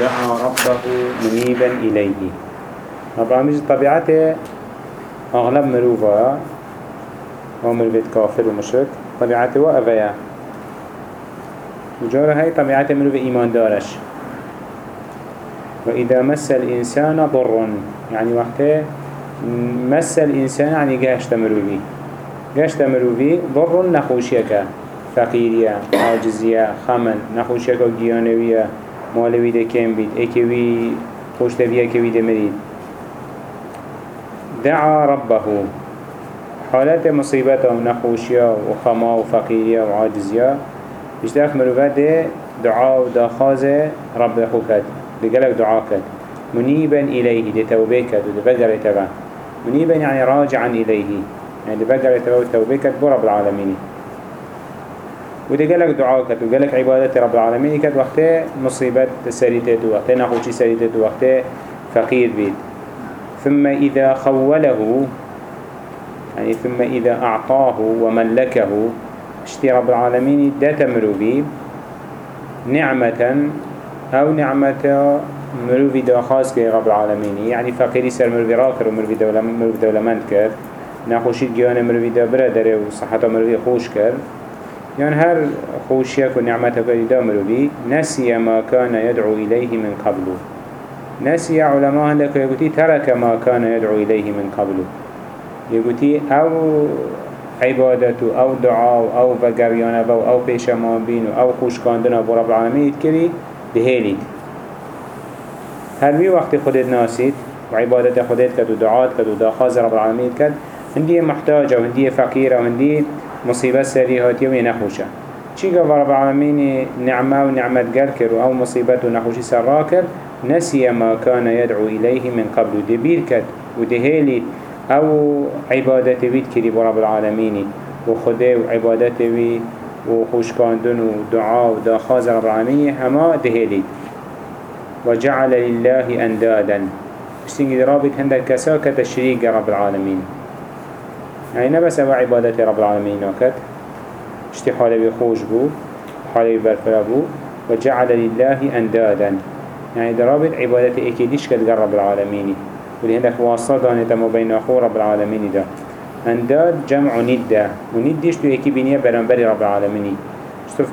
دعا ربه منيبا إليه. رب العالمين طبيعته أغلب مروفا هو مروفة كافر ومشرك. طبيعته وأفيا وجاره هاي طبيعته مروفة إيمان دارش. وإذا مس الإنسان ضر يعني وقته مس الإنسان يعني قاشت مروفي قاشت مروفي ضر نخوشيك. فقيرية عاجزية خمن نخوشيك جيانوية مالوي ده كم بيت اكوي خوش تبيه كوي ده مريد دعا ربه. حالات مصيبته ونخوشيا وخما وفقيريا وعاجزيا بيشتاك مروفات ده دعاء ودخازة رب خوكت بقلك دعاء كت منيبا إليه ده توبه كت وده بقر تبع منيبا يعني راجعا إليه يعني ده تبع وتوبه كت برب العالمين وده قالك دعاء كت وقالك عبادة رب العالمين. كت وقت مصيبة سريتت وقت نخوشي سريتت وقت فقير بيت. ثم إذا خوله يعني ثم إذا أعطاه وملكه اشتي رب العالمين دا تمرو بي نعمة أو نعمة مروفي دا خاص كي رب العالمين. يعني فقيري سر مروفي راكر ومروفي دولة, مروفي دولة مند كر نخوشيت جيانا مروفي دا برادر وصحته مروفي خوش كر. يعني هر خوشيك ونعمتك دا مروفي نسي ما كان يدعو إليه من قبله نسي علماء عندك يقولي ترك ما كان يدعو إليه من قبله يقولي أو عبادته أو دعاء أو بقريانه أو أو بيشمان بينه أو خوش كاندنا برب العالمين يتكري دهيلي هل مي وقت خودت ناسيت وعبادت خودت كد ودعاء كد ودخاز رب العالمين كد هندية محتاجة وهندية فقيرة وهندية مصيبة سريهات يومي نخوشة. چی گفت رب العالمين نعمة ونعمة قال أو مصيبة ونخوشي سراكر نسي ما كان يدعو إليه من قبل. دبير كد ودهيلي أو عبادته بيت كري برب العالمين وخده وعبادته بي وخوشكاندن ودعاء ودخاز رب العالمين هما دهيلي وجعل لله أندادا. بسنجد رابط هندك كساكة الشريك رب العالمين يعني نبس أبا عبادة رب العالمين وكت اشتي حالي بخوش بو حالي برفرا بو وجعل لله أندادا. يعني درابط عبادة اكيدش كد رب العالمين ولي هندك واسطة دانتا ما بين أخو رب العالمين دا. أنداد جمع ندى ونديش تو اكي بنية برنبري رب العالمين شتف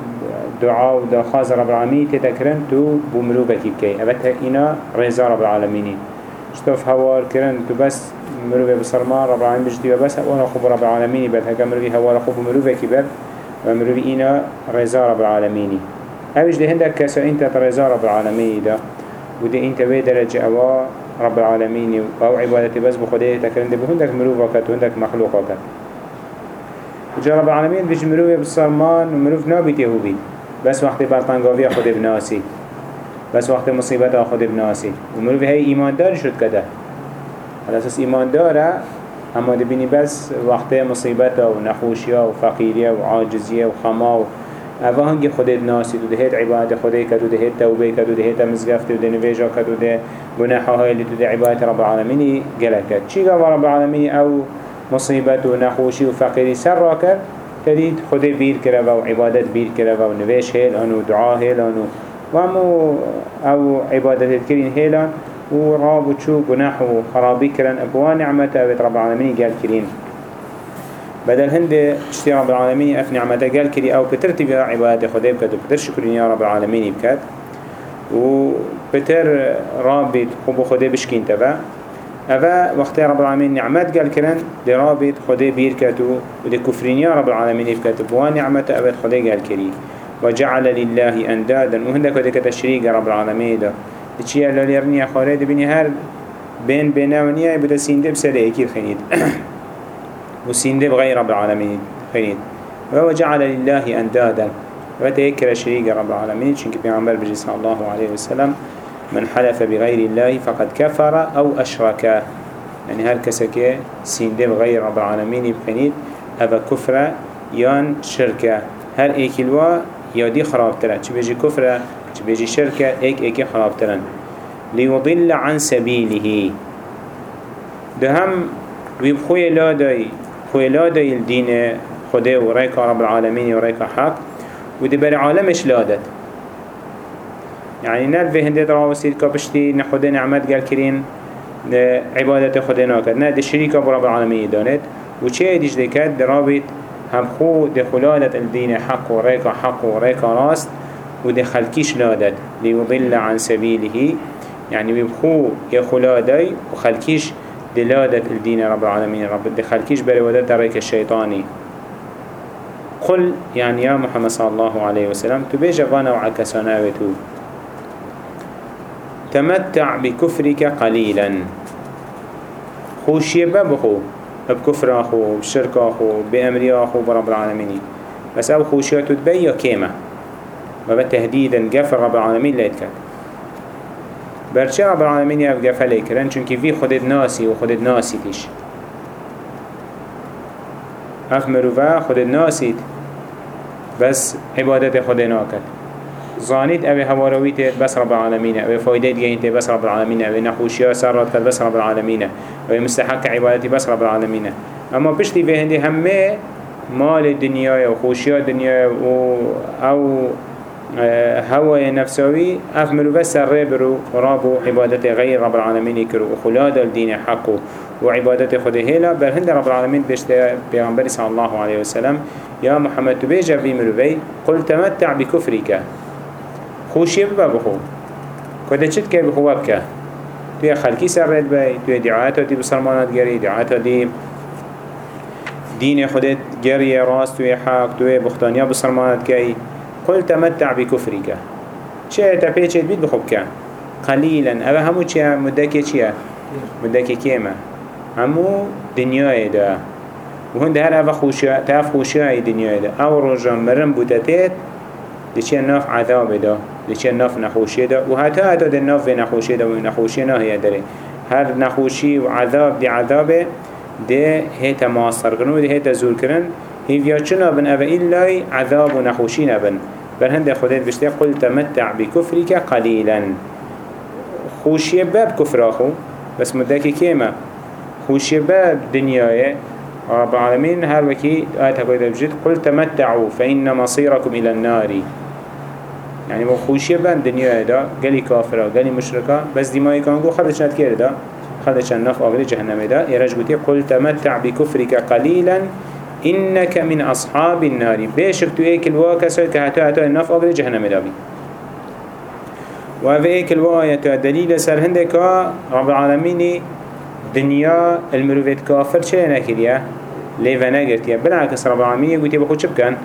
دعاء ودا خاز رب العالمين تتكرن تو بمروبك بكي أبتها إنا رزا رب العالمين شتف هوار كرن تو بس مروبة بصرمان رب العالمين بجدي بس. وأنا خوب رب العالمين بل هكا مروبي هوار خوب مروبك بل ومروبي إنا رزا رب العالمين اوش ده هندك كسا انت رزا رب العالمين ده وده انت بي درجة اوا رب العالمين أو عبادتي بس بخده تكرن ده بهندك مروفا كت وهندك مخلوقا كت وجا رب العالمين بيج مروفة بالصرمان ومروف نابت يهوبي بس وقت برطنقاوية خده بناسي بس وقت مصيبة خده بناسي ومروف هاي ايمان دار شد كده على أساس إيمان دارة أما دبيني بس وقت مصيبته ونخوشيه وفقيريه وعاجزيه وخما اوه هنگی خودت ناسی تو دهید عبادت خودی کد و دهید توبه کد و دهید مزگفت و نویجا کد و ده گناحه های تو ده عبادت رب العالمین گلک کد چی گفت رب العالمین؟ أو مصیبت و نخوشی و فقیری سر را کرد. تدید خودی بیر کرده و عبادت بیر کرده و نویش هیلان و دعا هیلان و همو أو عبادت کرین هیلان. و راب و چو گناح و خرابی کرن أبوان نعمت اوید رب العالمین گل کرین بدل هند اشتي رب العالمين أف نعمته قال كري أو بترتي بها عبادة خدي بكت وبتر شكرين يا رب العالمين بكت وبتر رابط خبو خدي بشكين تبا. أفا وقت رب العالمين نعمت قال كرن دي رابط خدي بيركتو ودي كفرين يا رب العالمين بكت بوان نعمته أبد خدي قال كري. وجعل لله أندادا وهندك ودي كتشريق رب العالمين ده. تشيا لليرنيا خالد بني هر بين بيناونيا بدا سيندب سري أكيد خنيد وسيندب غير رب العالمين خنيد وجعل لله أندادا. وتذكر شريك رب العالمين شنك بيعمر بجي صلى الله عليه وسلم من حلف بغير الله فقد كفر أو أشرك يعني هر كسك سيندب غير رب العالمين بخنيد أبا كفر يان شركة هر ايكلوا يادي خراب ترى چه بيجي كفر چه بيجي شركة ايك ايكي خراب ترن ليضل عن سبيله. ده هم ويبخوي لا داي خوي لا داي الدين خده و ريك رب العالمين و ريك حق. و دي بري عالمش لادت يعني نال في هندي دراوسيد كبشتي نخد نعمت قال كرين عبادة خد ناكد نه دي شريكة برب العالمين دانت وچه ديش دكت درابط هم خو دخلالة الدين حق وريكا حق وريكا راست. ودخلكيش لادت ليضل عن سبيله. يعني بيبخو يخلادي وخلكيش دلادة الدين رب العالمين. رب دخلكيش برودت ريك الشيطاني. قل يعني يا محمد صلى الله عليه وسلم تبيج غانا وعكسانا وتو تمتع بكفرك قليلا. خوشي ببخو بكفر أخو بشرك أخو بأمر أخو برب العالمين. بس أو خوشي تتبيا كيمة. ما تهديدا قفر رب العالمين لا يتكاد برچه رب العالمين يف قفل يكرن چونك في خودت ناسي و خودت ناسي تيش اف مروفا خودت ناسيت بس عبادت خود ناكد زانيت اوه هوارويت بس رب العالمين اوه فايدة جينت بس رب العالمين اوه نخوشيا سرات بس رب العالمين اوه مستحق عبادتي بس رب العالمين اما بشتي في هندي همه مال الدنيا وخوشيا الدنيا أو هوا نفسوي أف مروفا سر رابو عبادت غير رب العالمين يكرو وخلاد الدين حقه وعبادت خده هلا بل هند رب العالمين بشت پیغمبر صلى الله عليه وسلم. يا محمد تبيجا في مروفي قل تمتع بكفرك. خوشي ببا بخو. كده چت كي بخو بك توی خلقی سر رد بی توی دعایت دی بسلمانات گری دعایت دی دین خودت گری راست توی حق توی بختانیا بسلمانات گری. قل تمتع بكفرك. چه تپیچت بید بخوب کن. قلیلا. اوه همو چه مدکی چیه؟ مدکی کیمه همو دنیای ده و هند هر اوه خوشی تاف خوشی ای دنیای ده أو رجا مرم بودتت لچه ناف عذاب ده لچه ناف نخوشی ده و حتی حتی ده ناف نخوشی ده و نخوشی ناهیه داره. هر نخوشی و عذاب دی عذابه ده هیت ماستر کنن و ده هیت زور کنن هیویا بن اوه ایلای عذاب و نخوشی نبن بل هنده خودت بشته قل تمتع بكفرك قليلا خوشي باب كفر أخو بس مدكي كيما خوشي باب دنياي رب العالمين هر وكي آيات هكوية بجد قل تمتعوا فإن مصيركم إلى النار. يعني مو خوشي باب دنياي دا قالي كافرة قالي مشركة بس دمائي كان قو خلش نات كير دا خلش نف أغلي جهنم دا يرج قلت قل تمتع بكفرك قليلا إنك من أصحاب النار. بيشك تو ايك الواكسة كهتو هتو النف أغلي جهنم دابي وهذا ايك دليل سر هندك رب العالمين دنيا المروفيت كافر چه نكريا ليفا نگرتيا بالعكس رب العالمين يقول يبقى خود شبكن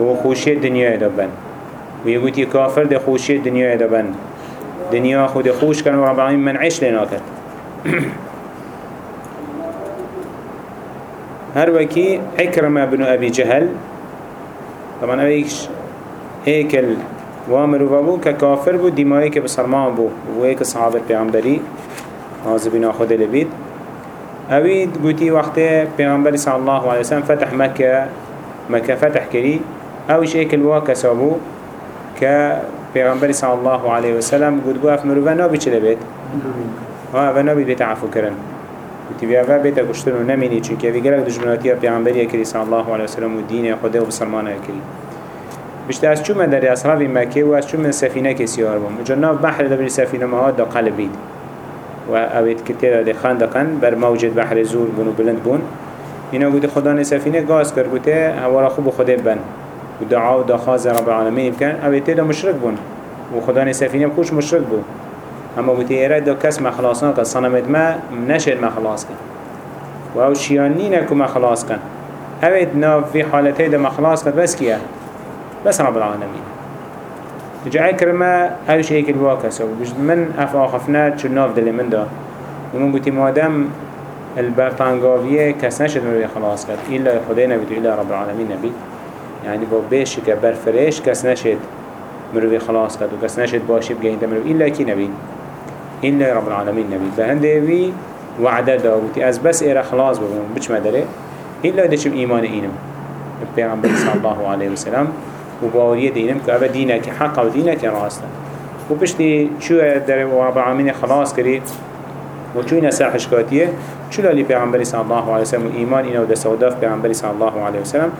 هو خوشي الدنيا دابن ويقول كافر ده خوشي الدنيا دابن دنيا خود خوش كان ورب العالمين من عيش لناكت هر وكي عكرمة بن أبي جهل طبعا أبيكش هيك وامر وابو ككافر بو دمائي كبصرمان بو وهيك صحابة پیغمبري عازبين خود لبيت أبيد قوتي وقت پیغمبر صلى الله عليه وسلم فتح مكة مكة فتح كري أوش هيك الواقع سابو كبيغمبر صلى الله عليه وسلم قد بو أفمرو فنابي چلي بيت ها فنابي بيت عفو كرن وتي بيا بيتا كشتن ونميني چونك في قلق دجمناتي پیغمبر كري صلى الله عليه وسلم ودين خده وبسلمان كري بشت از چون من در اصحاب مکه و از چون من سفینه کسیار بوم جناب بحر دبری سفینه ما دا قلبید و اوید کتیر ده خندقن بر موجد بحر زور بون و بلند بون اینا گوته خدا نه سفینه گاز کرد گوته هوا خوب خدا بن و دعا و دخواز رب العالمین بکن اوید تیدا مشرک بون و خدا نه سفینه خوش مشرک بون اما ایره دا کس مخلاصان که صنمت ما نشد مخلاص کن. و أو شیانی نکو مخلاص کن. اوید ناف في حالته دا مخلاص کن بس کیه؟ بس رب العالمين جاء كرما هرش هيك الواكس وبجد من أفا خفنا شو ناف دل من دا. ومن قلت مادام البرطانقاوية كس نشد من خلاص كد إلا خدينا بيتو إلا رب العالمين نبي يعني بو بيش كبرفريش كس نشد مروي خلاص كد وكس نشد باشي بجين تمرو إلا كي نبي إلا رب العالمين نبي. فهنده بي وعده دا وتي أز بس إيرا خلاص ببون. بچ مدره إلا دشم إيمان إينم البيغمبر صلى الله عليه وسلم. وباوريه دينم كأبا دينك حق ودينك راستا وبشتي شو در رب العالمين خلاص كري وشو نساح شكاتيه شو للي پیغمبر صلى الله عليه وسلم وإيمان إنا وده سوداف پیغمبر صلى الله عليه وسلم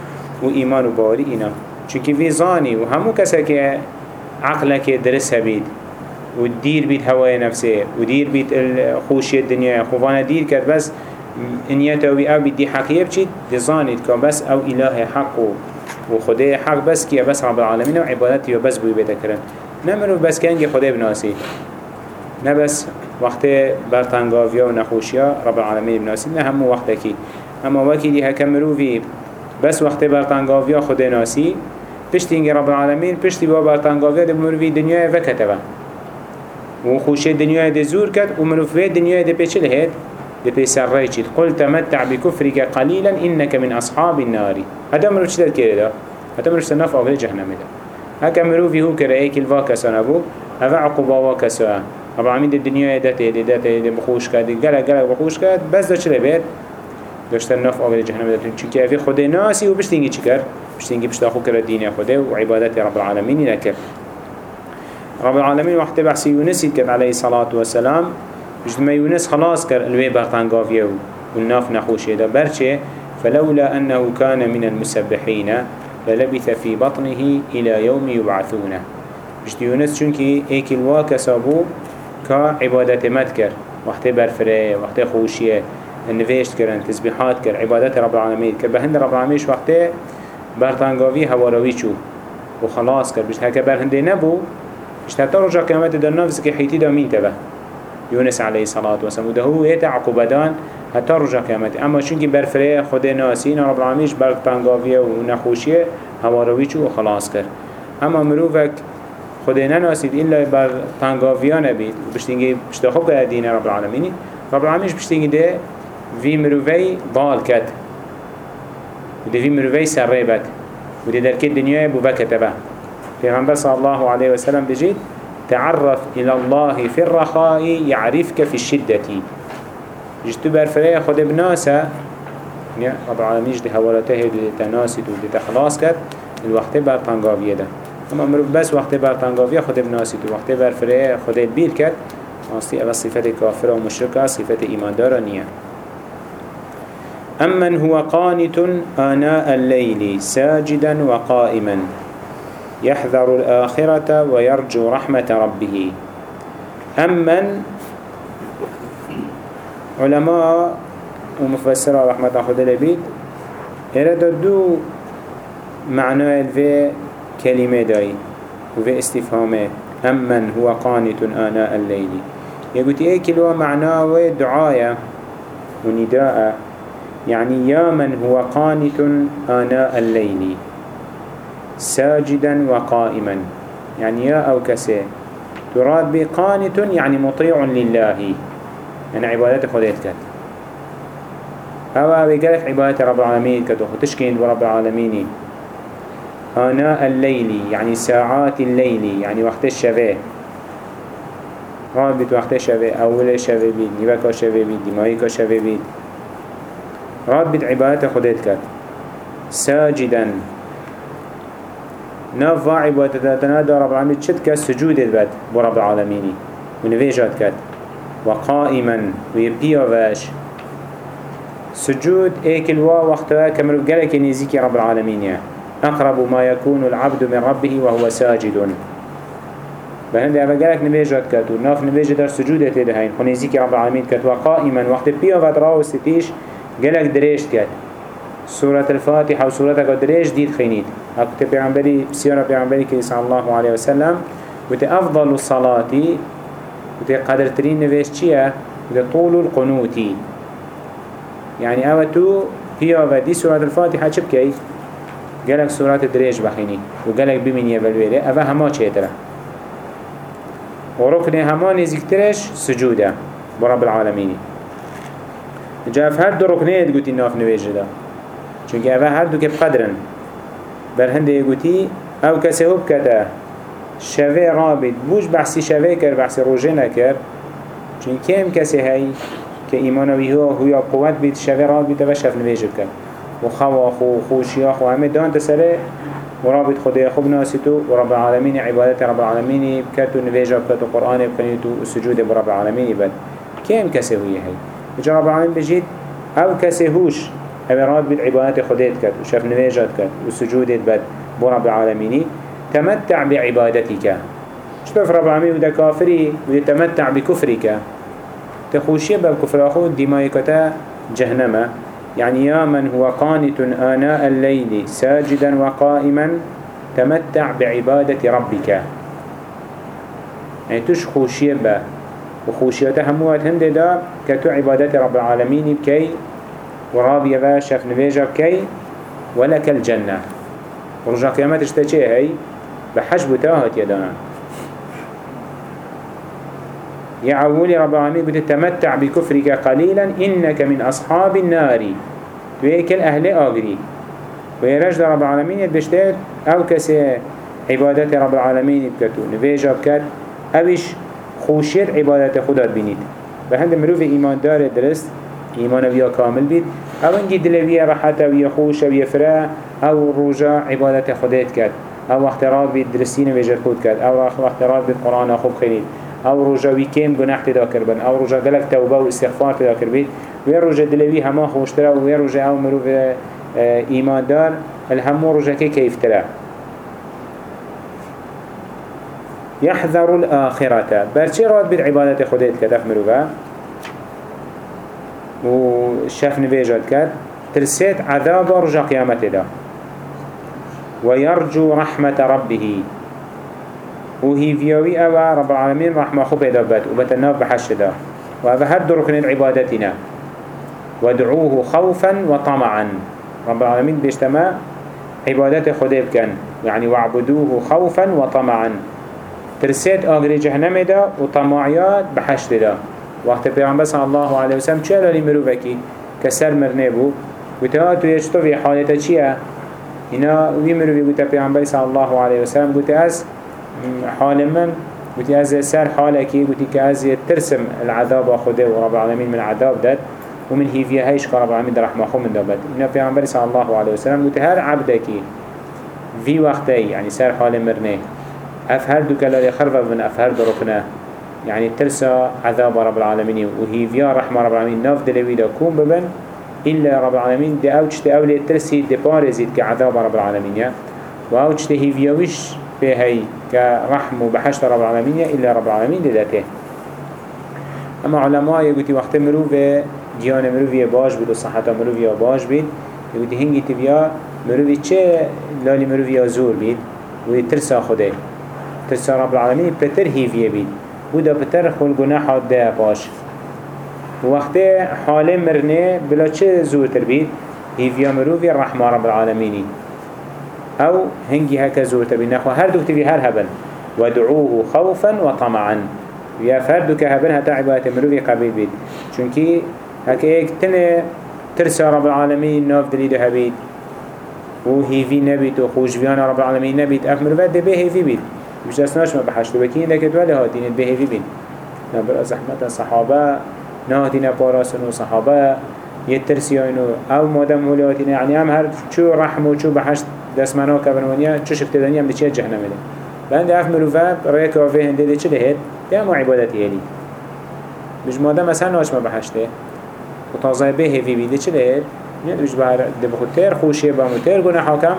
وإيمان وباوري إنا چونكي في زاني وهمو كسا عقلك درسها بيد ودير بيت هواي نفسه ودير بيت خوشي الدنيا خوفانا دير كد بس انيته وي أو بدي حقية بچيت دزانيت كان بس أو اله حق وخده حق بس كيا بس رب العالمين وعبادتي وبس بوي بيتكرن نمرو بس كنجي خده بناسي نبس وقت برطنگاويا و نخوشيا رب العالمين بناسي نه وقت كي اما وكي دي هكمرو في بس وقت برطنگاويا خده ناسي پشتینگی رب العالمین پشتی با برطنگاویه ده مروفی دنیای وکتبه و خوشی دنیای ده زور کرد و مروفی دنیای ده پیچل هید ده پیسر رای چید. قل تمتع بکفرک قلیلا انك من اصحاب النار. هذا مروف چی در کرده ده؟ هذا مروف سنف آقل جهنم ده هكا مروفي هو كره ايك الواكسان ابو هذا عقوبة واكسا رب العالمين ده دنیای ده ده ده ده بخوش کرد گلک گلک بخوش کرد بس ده چلی بید داشتن نف آقل جهنم ده چون که خود ناسی و بشتینگی چی کرد؟ بشتينجي بشتاخو كرا دين خده وعبادات رب العالمين لك رب العالمين وقت بحث يونس كان عليه الصلاة والسلام بجد ما يونس خلاص كر الوي برطانقافيه والناف نخوشه ده برچه فلولا أنه كان من المسبحين للبث في بطنه إلى يوم يبعثونه بجد يونس چونكي ايك الواك سابو كعبادة مدكر وقت برفره وقت خوشيه النفيشت كرن تسبيحات كر عبادات رب العالمين كر بهند رب العالمين وقته برطانگاوی هواروی چو و خلاص کرد. بشت هکه برهنده نبو بشت حتی رجا قیامت در نفس که حیتی دا مین تبه. یونس علیه صلاة و سلام. و ده هو ایت عقوبدان حتی رجا قیامت. اما چونکه برفره خود ناسین رب العالمینش برطانگاوی و نخوشیه هواروی چو و خلاص کرد. اما مروفک خود نناسید إلا بر تنگاویا نبید و بشتینگی بشتا خوب دین رب العالمینی. رب العالمینش بشتینگی ده وی مروفی ضال کد. ودي في مروفي سره بك ودي درك الدنيا بو بك تبع پیغمبر صلى الله عليه وسلم بجيت تعرف إلى الله في الرخاء يعرفك في الشدة جتو برفرية خود بناسا رب العالمين دي هولته دي تناسد ودي تخلاص كد الوقت بر تنقاوية ده اما مروف بس وقت بر تنقاوية خود بناسد وقت برفرية خود البيل كد اصلي اول صفة كافرة ومشركة صفة إيمان دارة نية أمن هو قانت آناء الليل ساجدا وقائما يحذر الآخرة ويرجو رحمة ربه. أمن علماء ومفسرة رحمة خد لبيد إرد دو معنى الفي كلمة داي وفي استفهامه أمن هو قانت آناء الليل. يقول إيه كلوا معناه دعاية ونداء يعني يا من هو قانت آناء الليل. ساجدا وقائما. يعني يا أو كسي. تراد بقانت يعني مطيع لله. يعني عبادة خديت كت أو أو قالك عبادة رب العالمين كت وتشكين رب العالمين. آناء الليل يعني ساعات الليل يعني وقت الشفاء. رابط وقت الشفاء. أول شفاء بيد نبكا شفاء بيد دمائكا شفاء بيد راد بيت عبادت خديت كات. ساجدا. نافع عبادتنا دا رب العالمين شد كات سجودت بات برب العالمين ونفيجات كات وقائما ويبيا واش سجود ايك الوا وقتها كمرو قالك نيزيكي رب العالمين يعني. أقرب ما يكون العبد من ربه وهو ساجد. بهند أبا قالك نبيجات كات وناف نبيجة در سجودة تدهين خنيزيكي رب العالمين كات وقائما وقت بيا غدرا وستيش قالك دريش كات سورة الفاتحة وسورة دريش ديد خينيت. أكتب بيعنبري بسيارة بيعنبري كي صلى الله عليه وسلم وتي أفضل الصلاة وتي قدر ترين نفيش چيا وتي طول القنوت. يعني أوتو هي ودي سورة الفاتحة چبكي قالك سورة دريش بخيني وقالك بمين يبلويري أفا هما چيترا وركن هما نزيكترش سجودة برب العالمين. جاف هر دو ركنيت قوتي ناف نواجه دا. چونك اوه هر دو كب قدرن. بر هنده قوتي أو كسي هو بكتا شوه رابط بوش بحثي شوه كر بحثي روجه نكر چون كم كسي هاي كإيمانوي هو هو قوات بيت شوه رابط و شف نواجه بكر وخوا خو خوشيا خو همه دان تسره. ورابط خدای خوب ناسیتو و رب العالمین عبادت رب العالمین بکتو نواجه بکتو قرآن بکنیتو سجود برب العالمین بد. كم كسي هو هاي جا رب العالمين بجيت أو كسي هوش أو راد بيت عبادات خديت كد وشف نواجات كد وسجودت بد بو رب العالميني تمتع بعبادتك. شتوف رب العالمين وده كافري وده تمتع بكفرك. تخوشي بالكفر أخو دمائكتا جهنم. يعني يا من هو قانت آناء الليل ساجدا وقائما تمتع بعبادة ربك. يعني تش خوشي با وخوشيته هموات هند دا كتو عبادة رب العالمين بكي ورابية با شف نبيجا بكي ولك الجنة. ورجع قيامتش تشي هاي؟ بحجب تاهت يدانا يا عولي رب العالمين قلت تمتع بكفرك قليلا إنك من أصحاب النار. ويكل أهل آغري ويرجد رب العالمين يدبشتر أو كسي عبادة رب العالمين بكتو. نفيجا بكت أوش خوشيت عبادة خدا بينيت بهند مروف إيمان دار درست إيمان ويا كامل بيت أو انجي دلوية راحته ويا خوش ويا فرا أو رجاء عبادة خدات كت أو وقت راد بيت درسين ويجر خود كت أو وقت راد بيت قرآن أخوب خليل أو رجا وی کم گناه تدا کربن أو رجا دلک توبه و استغفار تدا کربید وی رجا دلوی همه خوشتره و وی رجا أو مروف آه، ایمان دار. الهمو رجا که کیف تره يحذر الآخرة برچه راد بید عبادت خودت کدف مروفه و شف نویجاد کرد ترسيت عذاب رجا قيامته دا ويرجو رحمة ربه. وهيفيوي أوا رب العالمين رحمة خو بيدا بات وبتناف بحش دا وهذا هر ركن عبادتنا. ودعوه خوفا وطمعا. رب العالمين بيجتمع عبادت خده بكن يعني وعبدوه خوفا وطمعا. ترسيت آغري جهنم دا وطمعيات بحشت دا وقت پیغمبر صلى الله عليه وسلم چه لالی مروفکی كسر مرنه بو وتها تو يشتو في حالتا چيه اینا وی مروفی گوتا پیغمبر صلى الله عليه وسلم گوتا از حال من قلت از سر حالك قلت كأز ترسم العذاب خده ورب العالمين من عذاب داد ومن هيفيا هيش كرب العالمين رحمه خو من دابت إنه في عمبر صلى الله عليه وسلم قلت هر عبدك في وقتي يعني سر حال مرنه أفهر دو كلال خرف من أفهر دركنا يعني ترسى عذاب رب العالمين. وهيفيا رحمة رب العالمين. ناف دلوي دا كون ببن إلا رب العالمين. دي أوجت أولي ترسي دي بارزيد كعذاب رب العالمين. وأوجت هيفيا وش بهي كرحم وبحشت رب العالمين. إلا رب العالمين لذاته أما علماء يقولي وقت مروفة جيان مروفية باش بيد وصحة مروفية باش بيد. يقولي هنگي تبيا مروفي چه لالي مروفية زور بيد. ويترسى خده ترسى رب العالمين. بتر هيفية بيد. ودا بتر خل گناح ده باش. وقت حال مرنه بلا چه زور تر بيد هيفيا مروفية رحمة رب العالمين أو هنگي هكا زورتا بنخوا هر دوك تبي هر هبن ودعوه خوفا وطمعا يا فردك هبن هتا عبادة مروفي قبيل بيت چونكي هكا ايك تنه ترسى رب العالمين ناف دليل هبيت و هيفي نبيت و خوشبيان رب العالمين نبيت اف مروفات دي بي هيفي بيت مش دستناش ما بحشتو بكين لكت ولا هاتين بي هيفي بيت نبرا زحمة صحابة نهاتين باراسن و صحابة يترسيانو او مادم ولياتين يعني هم هر چو رحم و چو بحشت دست منا کبن چه شفت دنیا هم چه جهنم ده بند اف مروفه رای کافه هنده ده چه دهید ده ما عبادتی بج ماده مثلا ناش ما بحشته و تازه به هفی بیده چه دهید نه بج بر ده تر با متر گونه حاکم.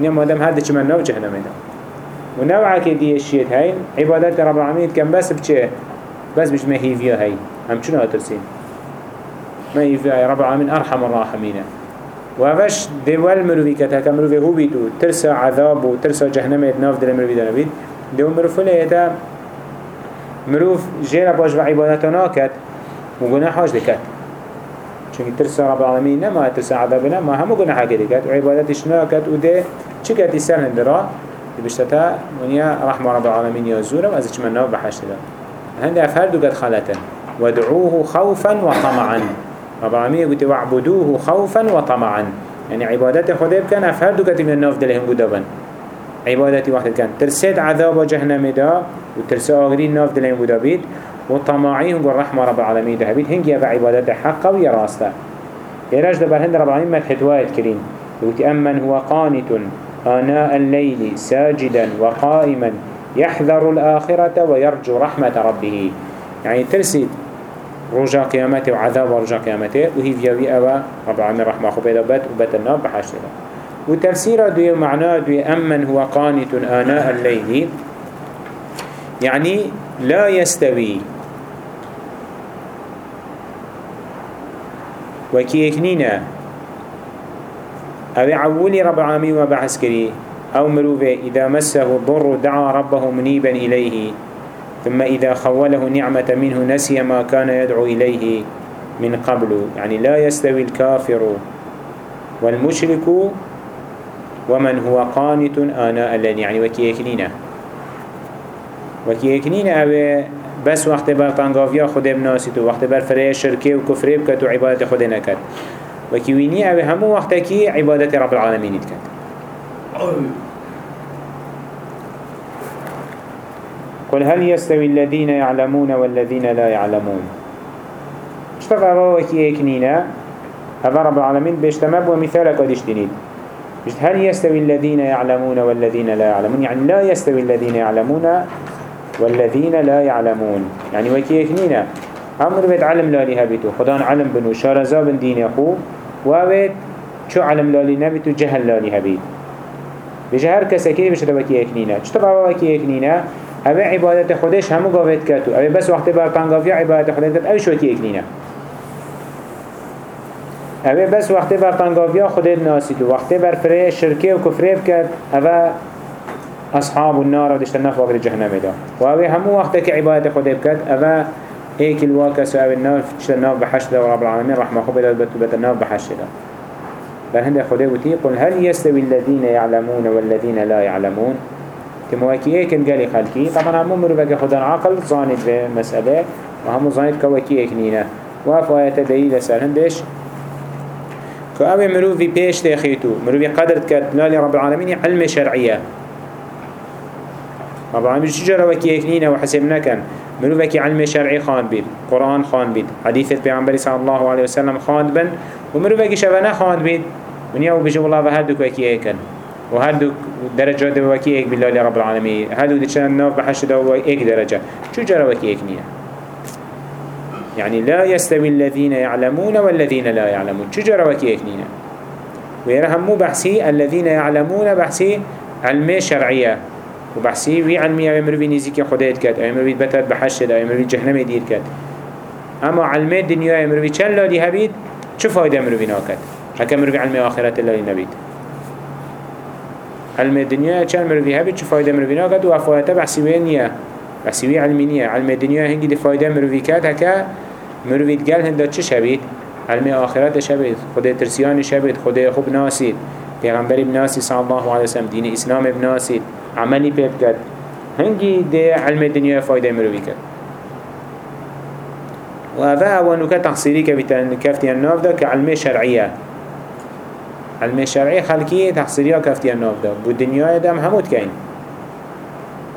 نه مادم هر ده چه من جهنم ده و نوعه که دیه شیط هین عبادت رب العالمین کم بس بچه بس بج ما هیفیا هی هم چونه هاترسین ما هیفیا رب العالمین أرحم الراحمینه وافش دول مروفي كتا مروفي هو بيتو ترسى عذاب و ترسى جهنم يتناف دل مروفي دانا بيت دو مروفو ليتا مروف جيرا باش بعبادتنا كت وقنا حاج دكت. چونك ترسى رب العالمين نما ترسى عذابنا ما همو قنا حاجة دكت وعبادتش ناكت وده چه كت يسال هندرا بشتتا ونيا رحمة رب العالمين يزورا وازش من ناف بحشت دا هند افهر دو قد خلتا ودعوه خوفا وطمعا رب العالمين يقول واعبدوه خوفا وطمعا يعني عبادات خدا كان افهر دو كتب من الناف دلهم قدبا عبادتي وقت كان ترسيد عذاب جهنم دا. وترسي آغرين ناف دلهم قدبيت وطماعيهم والرحمة رب العالمين دهبيت هنجي يبع عبادات حقا ويا راستا يراج دبر هند رب العالمين مدحت وايد كريم يقول أمن هو قانت آناء الليل ساجدا وقائما يحذر الآخرة ويرجو رحمة ربه. يعني ترسيد رجا قيامته وعذاب رجا قيامته وهي فيوي أوا رب العالمين رحمة بيدا بات وبات النار بحشت وتفسير دوية معناه دوية أمن هو قانت آناء الليل. يعني لا يستوي. وكي اكنينا أو عولي رب العالمين وبحث كري أو مروفه إذا مسه الضر دعا ربه منيبا إليه ثم إذا خوله نعمة منه نسي ما كان يدعو إليه من قبل. يعني لا يستوي الكافر والمشرك ومن هو قانت آناء الليل. يعني وكي اكنينا وكي اكنينا أو بس وقت بر تنگاویا خود بناسید و وقت بر فرای شرکه و کفره بکت و عبادت خود نکد و کیوینی أو همو وقت کی عبادت رب العالمین کد قل هل يستوي الذين يعلمون والذين لا يعلمون اشتغل أبا وكي اكنينا أبا رب العالمين بيشتمب ومثالك وديش دينيد هل يستوي الذين يعلمون والذين لا يعلمون يعني لا يستوي الذين يعلمون والذين لا يعلمون يعني وكي اكنينا أمر بيت علم لالي هبيتو خدان علم بنو شارزا بن دين اخو وابد شو علم لالي نبيتو جهل لالي هبيت. بجه هر کس أكيد بشه وكي اكنينا چطور بابا وكي اكنينا اوه عبادت خودش همو قاوت كتو اوه بس وقت برطان قافيا عبادت خودش اوه شو وكي اكنينا اوه بس وقت برطان قافيا خودت ناسيتو وقت بر فره شركه و كفره بكت اوه أصحاب النار ودشت النف وقت جهنم دا وأوي همو وقتك عبادة خده بكت أفا هيك الواكس وأوي النار تشت النار بحشت دا ورب العالمين؟ رحمة خبه دا بتو بت النار بحشت بل هنده خده وتي قل هل يستوي الذين يعلمون والذين لا يعلمون؟ تمواكي ايك قالي خلقي. طبعا همو مروفك خدا عقل ظانت بمسألة وهمو ظانت كواكي ايك نينا وف آيات دليل سر هندش. كأوي مروفي بيش تيخيتو. مروفي قدرت كت لالي رب العالمين علم شرعية. رب العالمين شجرة وكي يكنين وحسب نكن منو وكي علم شرعي خان بيد قرآن خان بيد حديث بيعنبري صلى الله عليه وسلم خان بن ومنو وكي شبنا خان بيد من يوم بيجو الله وهدوك وكي يكن وهدوك درجة وكي يك بالله رب العالمين دي چند ناف بحش دو ايك درجة. شجرة وكي يكنين يعني لا يستوي الذين يعلمون والذين لا يعلمون شجرة وكي يكنين ويرهم مو بحسي الذين يعلمون بحسي علمي شرعية وبحثي وي علمي أو مروي نزيكي خدایت كات أو مروي بتر بحشد أو مروي جهنم دير كات اما علمي الدنيا أو مروي چل لالي هبيد چه فايدة مروي ناكت هكا مروي علمي آخرت اللالي نبيد علم الدنيا چل مروي هبيد چه فايدة مروي ناكت و افايته بحثي وين نيا بحثي وي علمي نيا علم الدنيا هنگي دي فايدة مروي كات هكا مروي تقال هنده چه شبيد علم آخرت شبيد خدای ترسيان شبيد خدای خوب ناسيد پیغمبر بناسي صلى الله عليه وسلم دين اسلام بناسيد عملی پیب کرد. هنگی ده علم دنیا فایده مروی کرد و اوه اوانو که تقصیری که بیتن کفتی الناف ده که علم شرعیه. علم شرعی خلقی تقصیری ها کفتی الناف ده بود دنیا دم همود کن.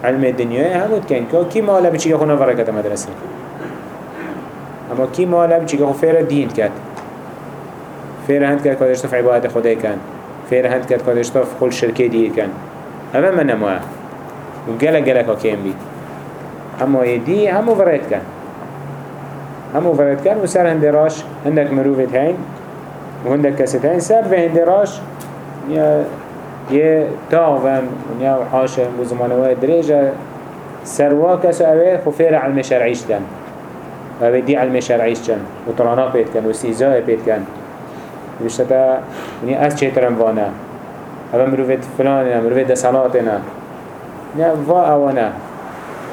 علم دنیا همود کن. که کی مالا بچی که خونه ورکت مدرسه؟ اما کی مالا بچی که خو فیر دین کرد. فیر هند کرد کادش تف عبادت خدای کن فیر هند کرد کادش تف خل شرکه دیر کن. همه من نموه. و گلک گلک ها کم بید اما یدی همو ورد کن. همو ورد کن و سر هندراش هندک مروفت هین. و هندک کست هین. سر به هندراش یه تاغم و حاشم و زمانوه دریجه سروا کسو اوه خفیر علم شرعیش کن و اوه دی علم شرعیش کن و طرانا پید کن و سیزای پید کن. بشتا از چه ترم هذا مروفت فلان مروفت ده صلاتنا نه وا اوانا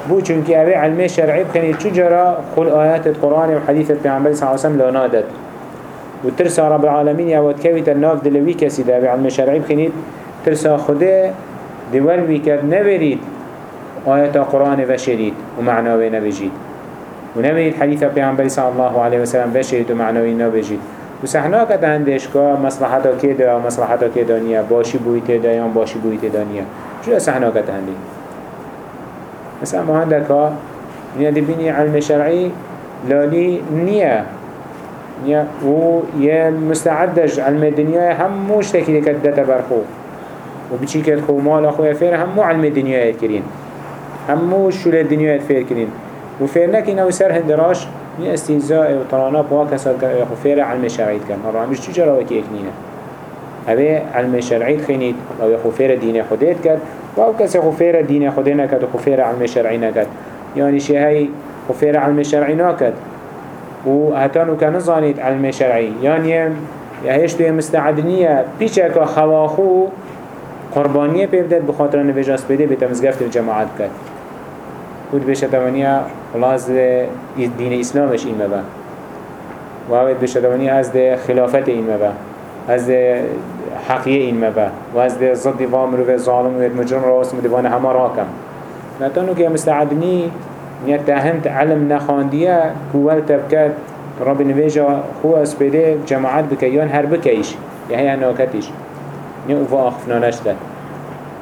بو چونكي اوه علمي شرعي بخني چو جرا خل آيات القرآن وحديث البيعنبال صلى الله عليه وسلم لانادت وترسى رب العالمين يواد كويت الناف دلوي كسي ده بعلم شرعي بخني ترسى خده دول بيكاد نبريد آيات القرآن وشريد ومعناوه نبجيد ونبريد حديث البيعنبال صلى الله عليه وسلم وشريد ومعناوه نبجيد و سحنا که مصلحتا که دا مصلحتا که دانیه باشی بویت دا یا باشی بویت دانیه چرا سحنا کت هندی مثلا ما هندک ها دی بینی علم شرعی لالی نیه. و یه مستعدش علم دنیا همو شتکی کت دتا برخو. و بچی کت خو مال اخوی فیر همو علم دنیا کرین همو شول دنیا فیر کرین. و فیر نکین أو سر هندراش ني استهزاء وطرانا بوا كسر خفير علم شرعيت كان هر عمش چجرا وكي اكنينه اوه علم شرعي خينيت أو يخو فير دين خديت كد و أو كسي خو فير دين خدينا كد و خو علم شرعي نكد يعني شي هاي خو فير علم شرعي نكد و هتانو كنظانيت علم شرعي يعني هيش توی مستعدنية بيشك خواخو قربانیه پیبدد بخاطر نویجاس بده بیتا مزگفت الجماعت کد. بود بشه توانیه خلاص دین اسلامش این مبا و اوید بشه توانیه از ده خلافت این مبا از ده حقیه این مبا و از ده ضد وامر و ظالم و مجرم راست مدوان همه راکم نتانو که مستعدنی نیت تهمت علم نخاندیه کول تبکت رب نویجا خو اسپیده جماعت بکیان هر بکیش یه هناکتش نؤفا أخفنا نشتا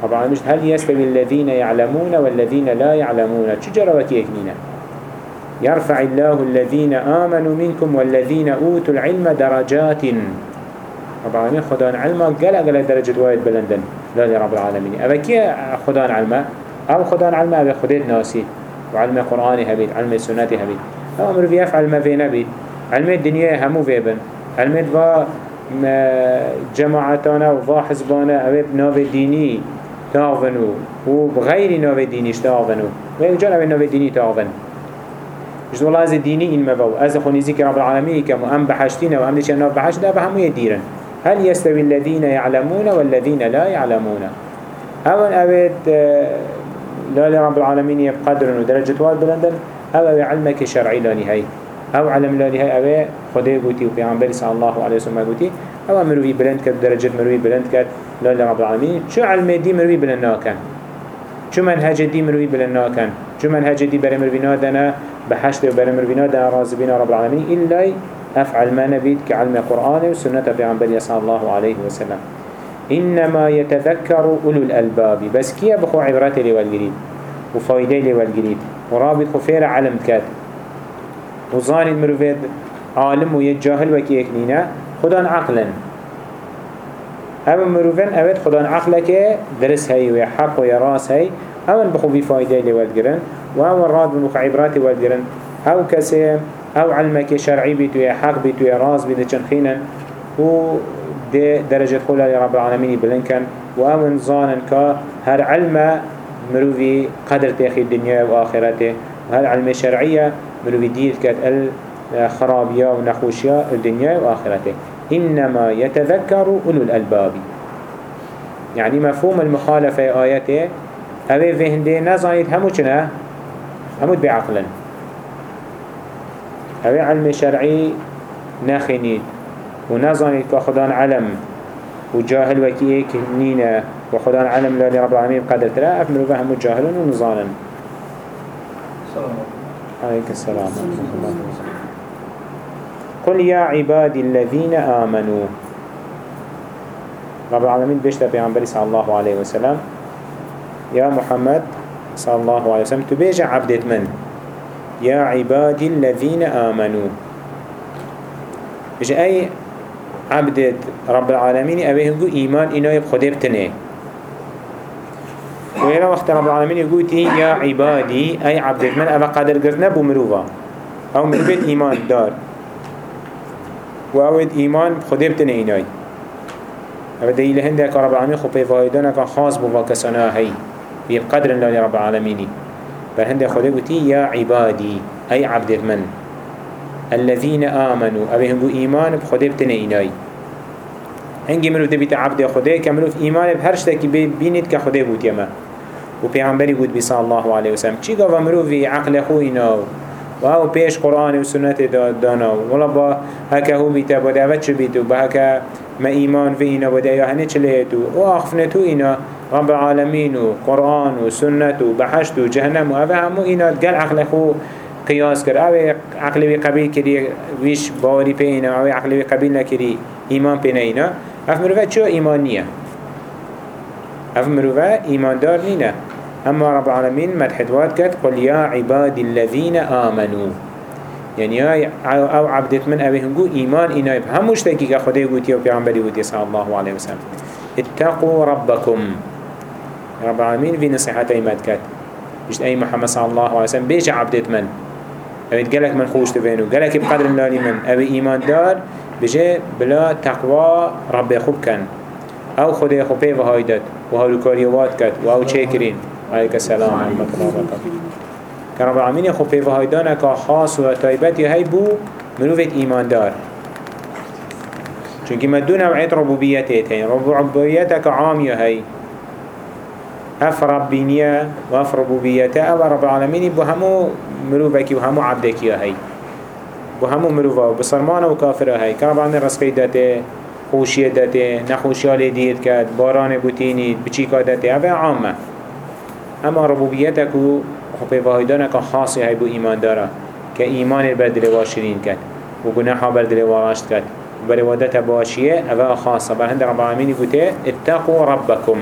طبعا مش هل يستوي الذين يعلمون والذين لا يعلمون؟ تجرى وكيكنينا يرفع الله الذين آمنوا منكم والذين أوتوا العلم درجات. طبعا خدان علما قال قال درجة وايد بلندن. لا لرب العالمين. أبا كي خدان علما أو خدان علما أبا خديت ناسي. وعلم قرآني هبيت علم سنة هبيت. أو أمر في أفعل ما في نبي. علم الدنيا همو فيبن علم جماعتانا و حزبانا اوه ناو ديني. تاغنو و بغير ناو دينيش تاغنو و ناو ناو ديني تاغن مش والله از ديني این مباو. از خونيزي رب العالمين كم ام بحشتين و ام ديش ناو بحشت ده بهمو يديرن هل يستوي الذين يعلمون والذين لا يعلمون اول اوه لا لرب العالمين يبقدر ودرجة واد بلندن. أو علمك شرعي هاي أو علم لالی های اوه خدا گوتی و پیامبر صلی الله علیه وسلم گوتی أو مروی بلند کرد درجة مروی بلند کرد لالی رب العالمین شو علم دی مروی بلند ناکن شو منهج دی مروی بلند ناکن شو منهج دی برای مروی نادنا بحشت و برای مروی رازبین رب العالمین الا أفعل ما نبيت كعلم القرآن وسنة پیغمبر صلى الله عليه وسلم. إنما يتذكر أولو الألباب. بس كيا بخو عبرات لي والجريد وفايدة لي والجريد ورابط خفير علم كات وظاني المروفيد عالم ويجاهل اكنينا خدان عقلا اما مروفين اوید خدان عقلك درس هاي ويا حق ويا راس هاي اما بخو في فايدة لوالدگرن و أو راد بخو عبرات والدگرن أو كسي أو علمك شرعي بيتو يا حق بيتو يا راس بيتو چنخينا و دي درجة خلا لرب العالمين بلنكن. و أو ظانا كا هر علم مروفي قدر تاخي الدنيا وآخرته. وهر علم شرعية مروي دير كات الخرابية ونخوشية الدنيا وآخرته. إنما يتذكر أولو الألباب. يعني مفهوم المخالفة آياته أبي فهنده نزايد همو چنا همو بعقلا أبي علم شرعي نخنيد ونزايد كخدان علم وجاهل وكي نينا وخدان علم لله رب العالمين قدر ترى أفمروا فهموا جاهلون ونزانا عليك السلام قل يا عبادي الذين آمنوا. رب العالمين بيشتا بيعنبري صلى الله عليه وسلم. يا محمد صلى الله عليه وسلم تبيج عبدت من؟ يا عبادي الذين آمنوا. بيج أي عبدت رب العالمين أبيه إيمان إنه يبخده بتنه. وهنا وقت رب العالمين يقول يا عبادي أي عبد من أبا قادر قرنا بمروفا أو مروفة إيمان دار. وأود إيمان خده بتن إيناي أبا دليل هندك رب العالمين خو بيفايدانا كان خاص بوا كسانا هاي بقدر الله رب العالمين بل هندك خده قلتي يا عبادي أي عبد من. الذين آمنوا. أبي هنقو إيمان بخده بتن إيناي هنگی مروف دبیت عبد خدا که مروف ایمان بهرشتکی بینید که خدا بود یما و پیامبری بود بی صلی الله علیه و سلم. چی گفت؟ مروفی عقل خوینا و أو پیش قرآن و سنت دانا ولا با هکه هو بیتا بوده اوه چه بیتو با هکه ما ایمان في اینا بوده یا هنه چه و. اخفنتو اینا رب العالمین و قرآن و سنت و بحشت و جهنم و اوه همو اینا گل عقل خو قياس كر أو عقل بي قبيل كري ويش باوري بينا أو عقل بي قبيل نكري ايمان بينا اينا اف مروفه چو ايمان نيه اف مروفه ايمان دار نينه أما رب العالمين مدحدوات كت قل يا عباد الذين آمنوا. يعني يا أو عبدت من اوه هنگو إيمان اينا هموش تاكي که خده گوتي و پیغمبری گوتي صلى الله عليه وسلم. اتقوا ربكم. رب العالمين في نصيحة ايماد كت مش أي محمد صلى الله عليه وسلم بيج عبدت من؟ اوه قالك من خوش تفينو قالك بقدر الله من. اوه إيمان دار بجي بلا تقوى رب خوب كان. أو خدای خو پی و هایدت و هلوکاریوات کد و أو چه علیک السلام ورحمت الله وبرکاته که رب العالمین خو پی و هایدان که خاص و تایبت هی بو منوفت ایمان دار. چونکه مدو هین ربوبیت که عامی هی. اف ربینیه و اف ربوبیت. أو رب العالمین بو همو مروفکی و همو عبدکی هی. بو همو مروفا و بسرمان و کافر هی. که رب العالمین رزقی داته خوشی داته نخوشیال دید کد باران بوتینید بچیکا داته اوه عامه. اما ربوبیت کو خب واحدان که خاصی های بو ایمان داره که ایمان بر دل واشرین کد و گناحا بر دل وارشت کد بر ودت باشیه اوه خاصه بر هند رب العالمین بوته اتقوا ربکم.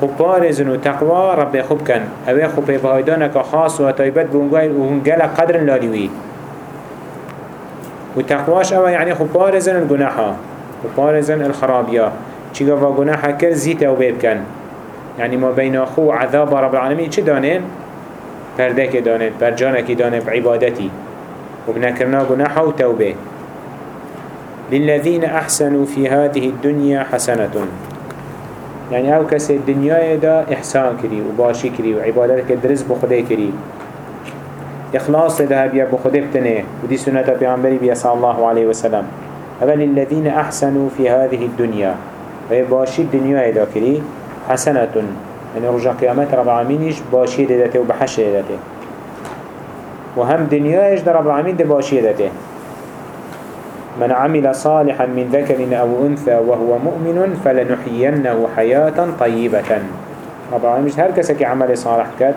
خوب پارزن و تقوا رب خوب کن. اوه خوب واحدان که خاص و طیبت بونگوی و هنگل قدر لالیوی و تقواش اوه يعني خب بارزن الگناحا و بارزن الخرابيا چیگا و گناحا کر زی توبه بکن يعني ما بين أخو عذاب رب العالمين چه دانين؟ پردك دانين برجانك دانين بعبادتي وبنكرنا گناحا و توبه. للذين أحسنوا في هذه الدنيا حسنة يعني أو كسي الدنيا دا إحسان كري وباشي كري وعبادتك درز بخده كري إخلاص ده بيا بخده بتنه ودي سنة بيعنبري بيا صلى الله عليه وسلم. أول الذين أحسنوا في هذه الدنيا ويباشي الدنيا إذا كري حسنة. يعني رجع قيامات رب العالمين باشي دته وبحش دته وهم دنيا إيش رب العالمين ده باشي دته من عمل صالحا من ذكر أو أنثى وهو مؤمن فلنحيينه حياة طيبة. رب العالمين هر كسك عمل صالح كد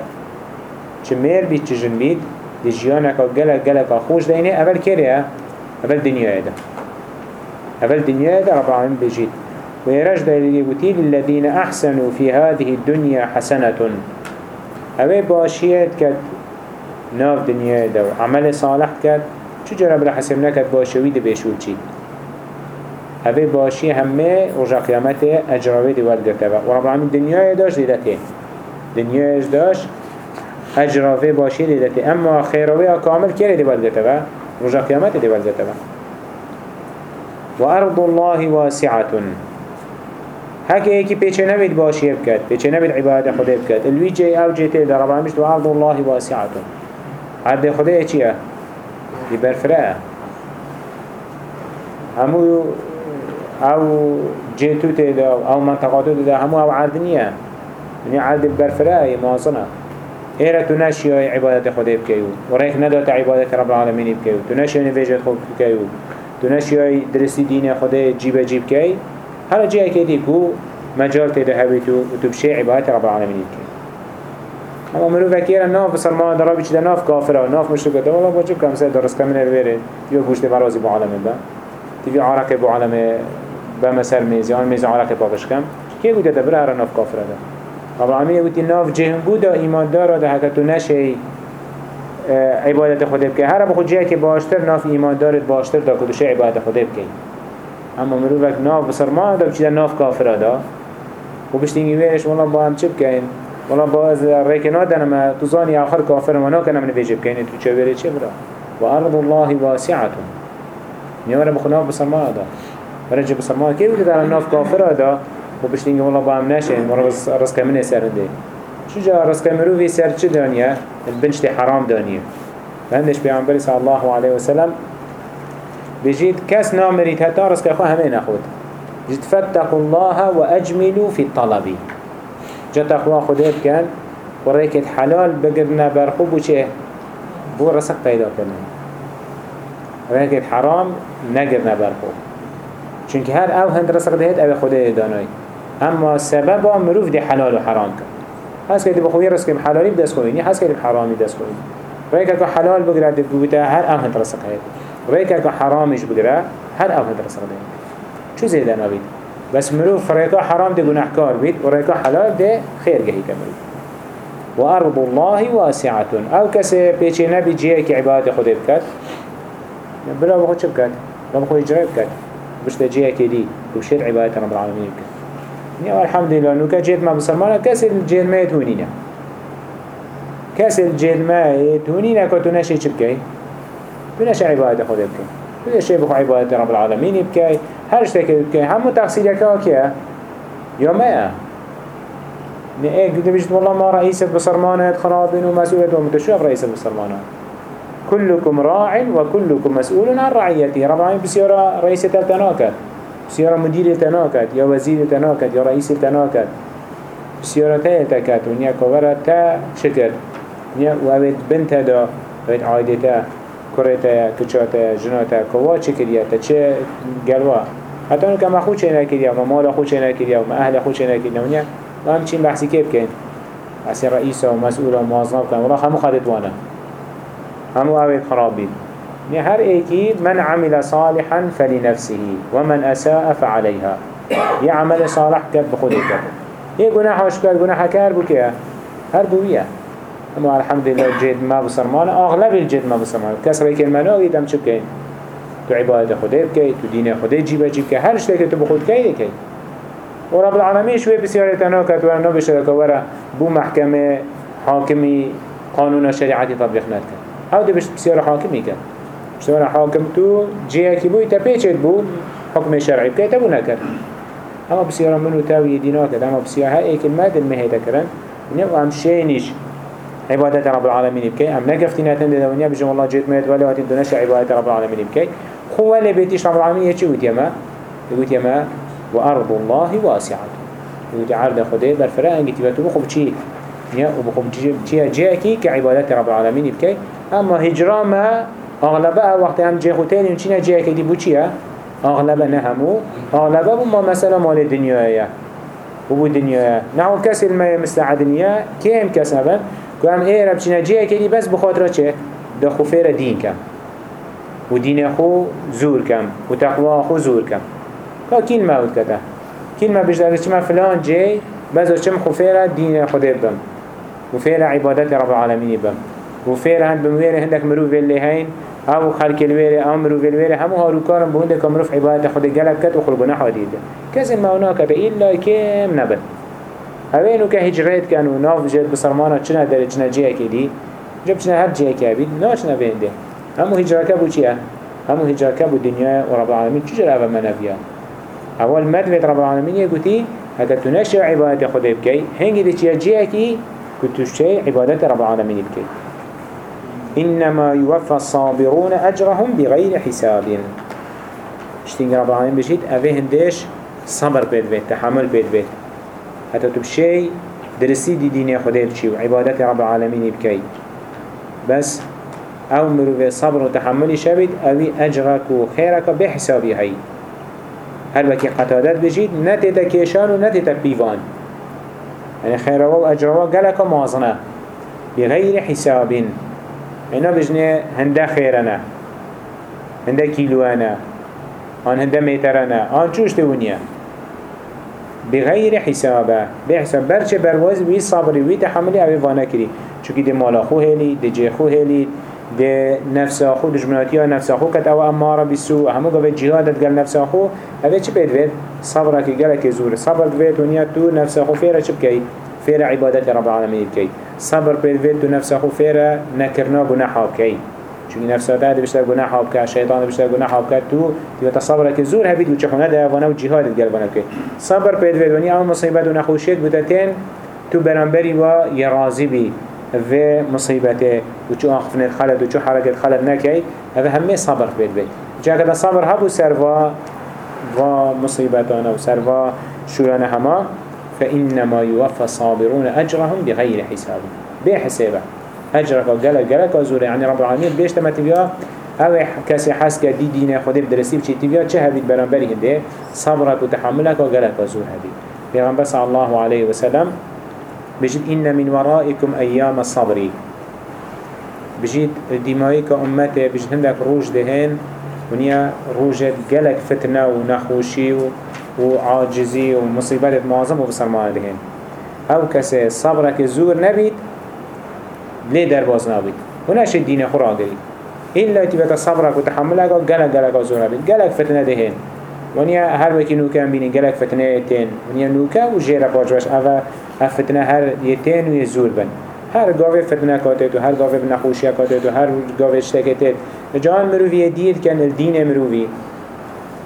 چمير بيت چجن بيت دي جيانك گلك گلك خوش دينه اول كريه اول دنيا ده. اول دنيا ده رب العالمين بجيت ويرج دليل يقول للذين أحسنوا في هذه الدنيا حسنة. أبي باشيت كد ناف دنيا ده عمل صالح كد شو جرب لحسب نكد باشوي ده بيشول چي؟ أبي باشي همه رجع قيامته أجراوي دي والقرتبه ورب العالمين دنيا داش ديدته دنيا داش أجراوي باشي ديدته أما خيروي كامل كيري دي والقرتبه رجع قيامته دي والقرتبه وأرض الله واسعة. هكي هيكي بيچه نبيد باشي بكت بيچه نبيد عبادة خده بكت الوي جي أو جي تي در ربعمش تو أرض الله واسعة عرض خده چيه؟ دي برفرقه همو أو جيتو تي دا أو منطقاتو دا همو أو عرض نيه يعني عرض برفرقه مازنه إيرا تناشي عبادة خده بكيو وريك ندات عبادة رب العالمين بكيو تناشي نفيجة خود بكيو تناشي درسي دين خده جيب جيب كي هلا جي اكيدي كو مجال تده هبيتو وتبشي عبادة رب العالمين كي اما مرو فكيرا ناف بسلمان درابي چده ناف كافرا ناف مشركة والله باجب كم سيد درس كمين الويري. تيو بوشت برازي بو عالمي با. تيو عراقي بو عالمي بمسر ميزي آن ميزي عراقي باقش كم كي قد دبره هر ناف كافرا ده. رب العالمين يقول ناف جهنگو دا ايمان ده هكتو نشي عبادت خود بکه هر بخود جایی که باشتر ناف ایمان دارد باشتر دا کدوشه عبادت خود بکه اما مروفك ناف بسرمان دا بچیده ناف کافر دا و بشتینگی ویرش والله با هم چه بکن والله با از ریکنا دنم توزانی آخر کافر و ناکنم نویجه بکن تو چه ویره چه برا و ارض الله واسعتون نیاره بخود ناف بسرمان دا برنجه بسرمان بوده در ناف کافر دا و بشتینگی والله با هم نشین. ورا رزق من سرنده شو جا رزق مروفي سر چه دانيا البنشت حرام دانيا فهندش بيعنبري صلى الله عليه وسلم بجيت كاس نامريت هتا رزق اخوة همين أخوت. جيت فاتقوا الله وأجملوا في الطلب. جات اخوة خده كان وريكت حلال بقرنا برخو بو چه بو رزق پیدا کرنا ريكت حرام نقرنا برخو چونك هر آو هند رزق دهت آو خده داناي أما سبب مروف دي حلال و حرام كان. هست که بخوی رزق حلالی بدست کنی هست که حرامی دست کنی که حلال دی بوده هر ام هند رزق هید رأي که حرامش بگیره هر هند رزق هید چو زیده نبید بس مروف رأي حرام دی گناهکار بید و رأي حلال دی خیر گهی کمرو و ارض الله واسعتون. آو کسی پیچه نبی جیه که عبادت خود بکد؟ بلا بخود چه بکد؟ بلا بخود اجرای بکد. بشت جیه که دی بشیر عبادت رب العالمین بکد. نیا الحمد لله نو که جیت ما بسرمانه کسی جیل ما تونینه کسی جیل ما تونینه که تو بکی تو نشی عبادت خود كل شيء بخو عبادة رب العالمين يبكي هر اشتاك يبكي همو كيا يا ما نه إيه قد بجد والله ما رئيس بصرمانة خرابين ومسؤولة ومتشوف رئيس بصرمانة كلكم راع وكلكم مسؤول عن رعيته رب العالمين بسيارة رئيس تناكد بسيارة مدير تناكد يا وزير تناكد يا رئيس تناكد بسيارة تناكد ونيا كورة تا شكر نیا و اوید بنت دا. اوید عایده تا کره تا کچا تا جنا تا کوا چه کریه تا چه گلوا حتی اونو که ما خود چه نکریه و مال خود چه نکریه و أهل خود چه نکریه ونیا و همچین بحثی که بکن بحثی رئیس و مسئول و موظف کن والله همو خدت وأنا. همو اوید خراب بید هر ایکی من عمل صالحا فلنفسه ومن أساء فعليها. يعمل صالح كد بخود كد إيه گناح وش كد گناح كار بو كيه هر بوية أما الحمد لله جد ما بسرمان أغلب الجد ما بسرمان كسر يكن مناغي دم چه بكين تو عبادة خده بكي تو دين خده جيبة جيب كي هر شتك تو بخود كي كي ورب العالمين شوي بسيارة تناكت وأنا بشرك ورا بو محكمة حاكمي قانون شريعتي تطبيق نتك أو دي بسيارة حاكمي كن بسيارة حاكم تو جيكي بو يتبيچت بو حكم شرعي بكي تبو نكر اما بسيارة منو تاوي ديناكت اما بسيارة هاي ايكل مادن مهيدا كرن ونبقى هم عبادة رب العالمين بكي. أم نقفتنا تند دونيا بجم الله جيت ميت ولا هاتين دونش عبادة رب العالمين بكي هو اللي بيتيش رب العالمين يجي ويت يما يقول وأرض الله واسعة. يقول عرض خده برفراء أنك تبتو بخب چي نيا وبخب چي جاكي كعبادة رب العالمين بكي أما هجرة ما أغلبها وقت هم جي خوتين وچينا جاكي دي بو أغلبها نهمو أغلبها ما مثلا مال الدنيا وبو الدنيا نعو كسر ما مثل الدنيا كيم كسبن كم إيه رب چنا جيه كدي بس بخاطر چه دا خفير دين كم و دين خو زور كم و تقوى خو زور كم كا كين موت كده كين ما بجدار چما فلان جي بس چم خفير دين خده بم و فير عبادت رب العالمين بم و فير هند بموير هندك مروف اللي هين أو خلق الويري أو مروف الويري همو هارو كارم بهندك مروف عبادت خده قلب كت و خلقنا حديد كزن ما هناك إلا كم نبت اوینو که هجرت کن و ناف جد بسرمانا چنه داره چنه جیه که دی؟ جب چنه هر جیه که بید ناش نبینده همو هجرت بو چیه؟ همو هجرت بو دنیا و رب العالمین. چجور اول منفیه؟ اول مدوید رب العالمین یه گوتی اگر تو نشه عبادت خود بکی هنگی دی چیه جیه کی؟ كنتوشي عبادات رب العالمين بكي إنما يوفى الصابرون أجرهم بغير حساب. اشتين رب العالمين بجيت أفه هندش صبر بيت بيت تحمل بيت بيت حتى تبشي درسي دي ديني خده بشي وعبادات رب العالمين بكي بس أو مروفي صبر وتحمل شبد أوي أجرك وخيرك بحسابي هاي. هل بكي قتادات بجيد نتتا كيشان ونتتا بيوان. يعني خيره واجره قالك موازنة. بغير حساب. أنا بجنه هنده خيرنا. هنده كيلوانا هنده ميترنا. آن چوش دونيه بغير حسابه. بحساب برچه برواز وی صبری وی تحملی اوی وأنا کری چونکه ده مالا خو هلی ده جه خو هلی ده نفس خو دجمناتی ها نفس خو کت أو امارا بسو همو گوه جهادت گل نفس خو. اوی چه بید وید؟ صبره که گله که زور. صبر بید ونیا تو نفس خو فیره چه بکی؟ فیره عبادت رب العالمین بکی. صبر بید وید تو نفس خو فیره نکرنا گناحا بکی. چون نفس ده بيشتر جناح حاب شيطان بيشتر جناح حاب تو تبى تصبر كزور هبيد وجهنا ده وأنا وجهاد القلب كي صبر بيد بيد وني أو مصيبة ونخوشيت بتتين تو برانبري و يرازي بي في مصيبته وشو أخفن الخلد وشو حركة الخلد نكي هذا همه صبر بيد بيد جا كده صبر هبو سروا و مصيبتنا وسروا شولانا هما فإنما يوفى الصابرون أجرهم بغير حساب. بحسابه أجرك وقلق قلق وزور يعني رب العالمين بيش تما تبيا أو كسي حس دي دين خده بدرسي بچي تبيا چه هبيت برانبري هنده صبرك وتحملك وقلق وزور هبيت پیغمبر صلى الله عليه وسلم بجد إن من ورائكم أيام الصبر. بجد دمائك أمته بجد هندك روج دهين ونيا روجت قلق فتنة ونخوشي وعاجزي ومصيبات معظم وبصرمان دهين أو كسي صبرك زور نبيت ليه در باز نابید. و نشد دین خورا گرید إلا تبت صبرك وتحملك قلق قلق زورا بید قلق فتنه دهين ونیا هر وکی نوکه هم بینین گلک فتنه یتین ونیا نوکه و جیره باج باش. اوه فتنه هر یتین و یزور بن. هر گاوه فتنه کاتید و هر گاوه بنخوشی کاتید و هر گاوه اشتکتید جان مروفی دیر کن الدین مروفی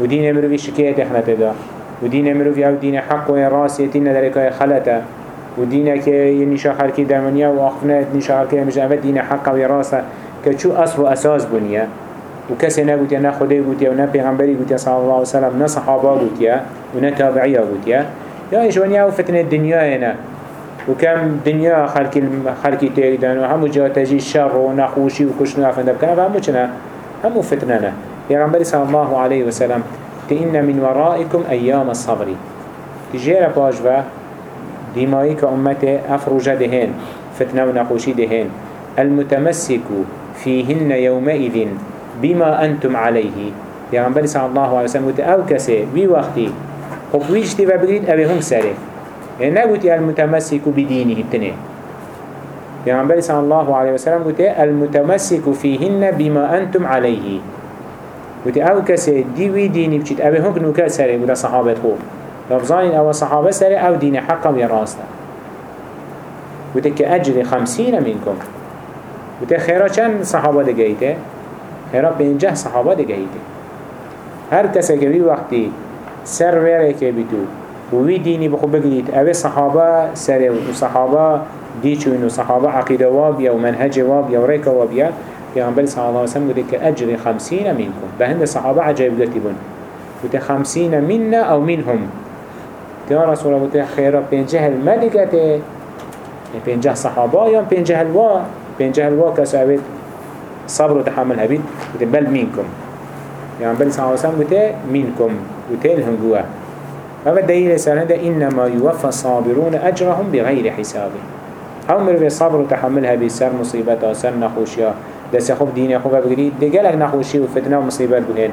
و دین مروفی شکیت اخنته دا. و دین مروفی أو دین حق و راسیتین ندرکای خلطه. و دینه که یه نیشا خلکی درمانیه و آخفنه نیشا خلکی مجنبه دین حق و راسه که چو اصل و أساس بنیه و کسی نگوتیه نه خدای گوتیه و نه پیغمبری گوتیه صلی الله علیه وسلم نه صحابه گوتیه و نه تابعیه گوتیه یا ایشونیه و فتنه دنیای نه و کم دنیا خلقی خلقی تیگدن و همو جا تجی شر و نخوشی و کشن و افنده بکنه و همو نه؟ پیغمبری صلی الله علیه وسلم که من ورائكم ایام الصبری تجیر باش و که امت افروجه دهن فتنه و نخوشی دهن. المتمسك فيهن يومئذ بما أنتم عليه. پیغمبر صلی الله علیه وسلم آو کسی وی وقتی؟ خب ویش تیوه بگرید اوه هم سره. يعني نقول المتمسك بدينه بتنه پیغمبر صلى الله عليه وسلم قلت المتمسك فيهن بما أنتم عليه. قلت آو كسي ديوي ديني بچيت أو هنك نوكال سري قلت صحابة خوب. لفظانين أو صحابة سري أو دين حقا ويراستا قلت كأجر خمسين منكم. قلت خيرا چند صحابة دقايته خيرا بينجه صحابة دقايته هر کسی که وقتی سر ویره که بیتو وی دینی بخو بگرید اوه صحابة سره و صحابة دیچون و صحابة عقیده وابیا و منهج وابیا و ریک وابیا پیغمبر صلی الله علیه وسلم گوده که اجر خمسین منکم. به هند صحابة عجایب گتی بون گوده خمسین منا أو منهم. که رسول الله گوده خیره پینجه الملکته پینجه صحابه یا پینجه الوا پینجه الوا کسو اوید صبر و تحمل هبید گوده بل منکم پیغمبر صلی الله علیه وسلم گوده منکم گوده الهنگوه هذا دليل سنة إنما يوفى الصابرون أجرهم بغير حساب أو مروي صبر وتحملها بسر مصيبة سر نخوشيا دس خوب دين خوب بقولي دجالك نخوشي وفتنة ومصيبات بقولين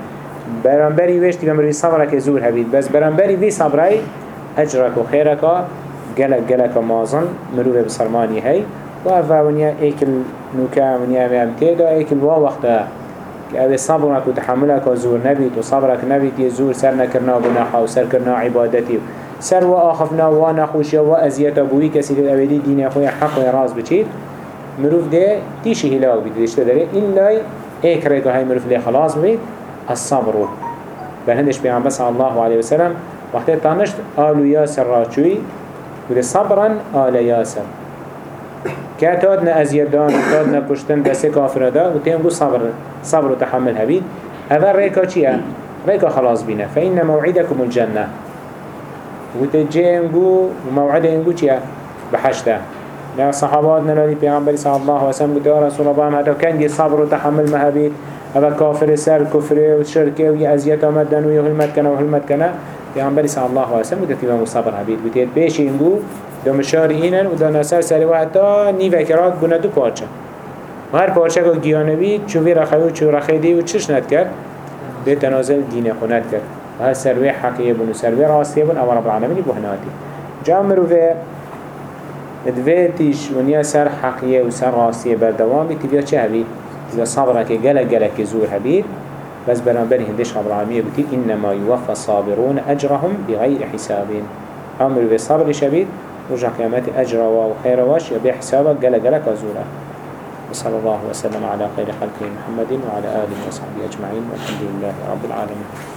برانبري ويش تبقى مروي صبرك زور هبيد بس برانبري في صبري أجرك وخيرك. جلك جلك مازن مروي بسرماني هاي وأفا ونيا إيكل نوكا ونيا ميامتيدا إيكل وا وقتها که صبرك وتحملك زور نبيت وصبرك نبيت يزور سر نكرنا بناحا وسر كرنا عبادتي. سر وآخفنا ونخوشي وأزيتا بوي كسي الأولي دين أخويا حق وراز بچيت مروف ده تيشي هلاك بيت ليش تدري إلا ايك ريكا هاي مروف ليه خلاص بيت الصبر. بل هندش بيعن بس الله عليه وسلم وقت تانشت آلو ياسر راچوي وده صبرا آل ياسر که تادنا ازیدان تادنا کشتن دست دا و تیم صبر صبر و تحمل هبید. اول ریکا چیه؟ ریکا خلاص بینه. فإن موعدكم الجنة. و تجي انگو و موعد انگو چیه؟ بحشته لا صحابات نلالي پیغمبر صلى الله عليه وسلم يا رسول الله ما كان دي صبر وتحمل مهبيت هذا كافر سر كفر وشركه ويا أزيات مدن ويهلمت كنا وهلمت كنا پیغمبر صلى الله عليه وسلم قلت يا صبر هبيت قلت بيش انگو دو مشار اینن و دو نصر سری و حتی نی وکرات بونه دو پارچه. و هر پارچه که گیانوی چوی رخوی و چو رخیدی و چش ند کرد به تنازل دین خونت کرد. و هر سروی حقیه بون و سروی راستیه بون أو رب العالمینی بهناتی جا مروفه دویتیش ونیا سر حقیه و سر راستیه بردوامی تبیا چه هبید؟ إذا صبرك جلك جلك زور هبيد بس برنبري هندش رب العالمين بتي إنما يوفى الصابرون أجرهم بغير حساب أمر بالصبر شبيد رجع قيامات أجر وخير واش يبيع حسابك قال قلق وزورا وصلى الله وسلم على خير خلقه محمد وعلى آله وصحبه أجمعين والحمد لله رب العالمين.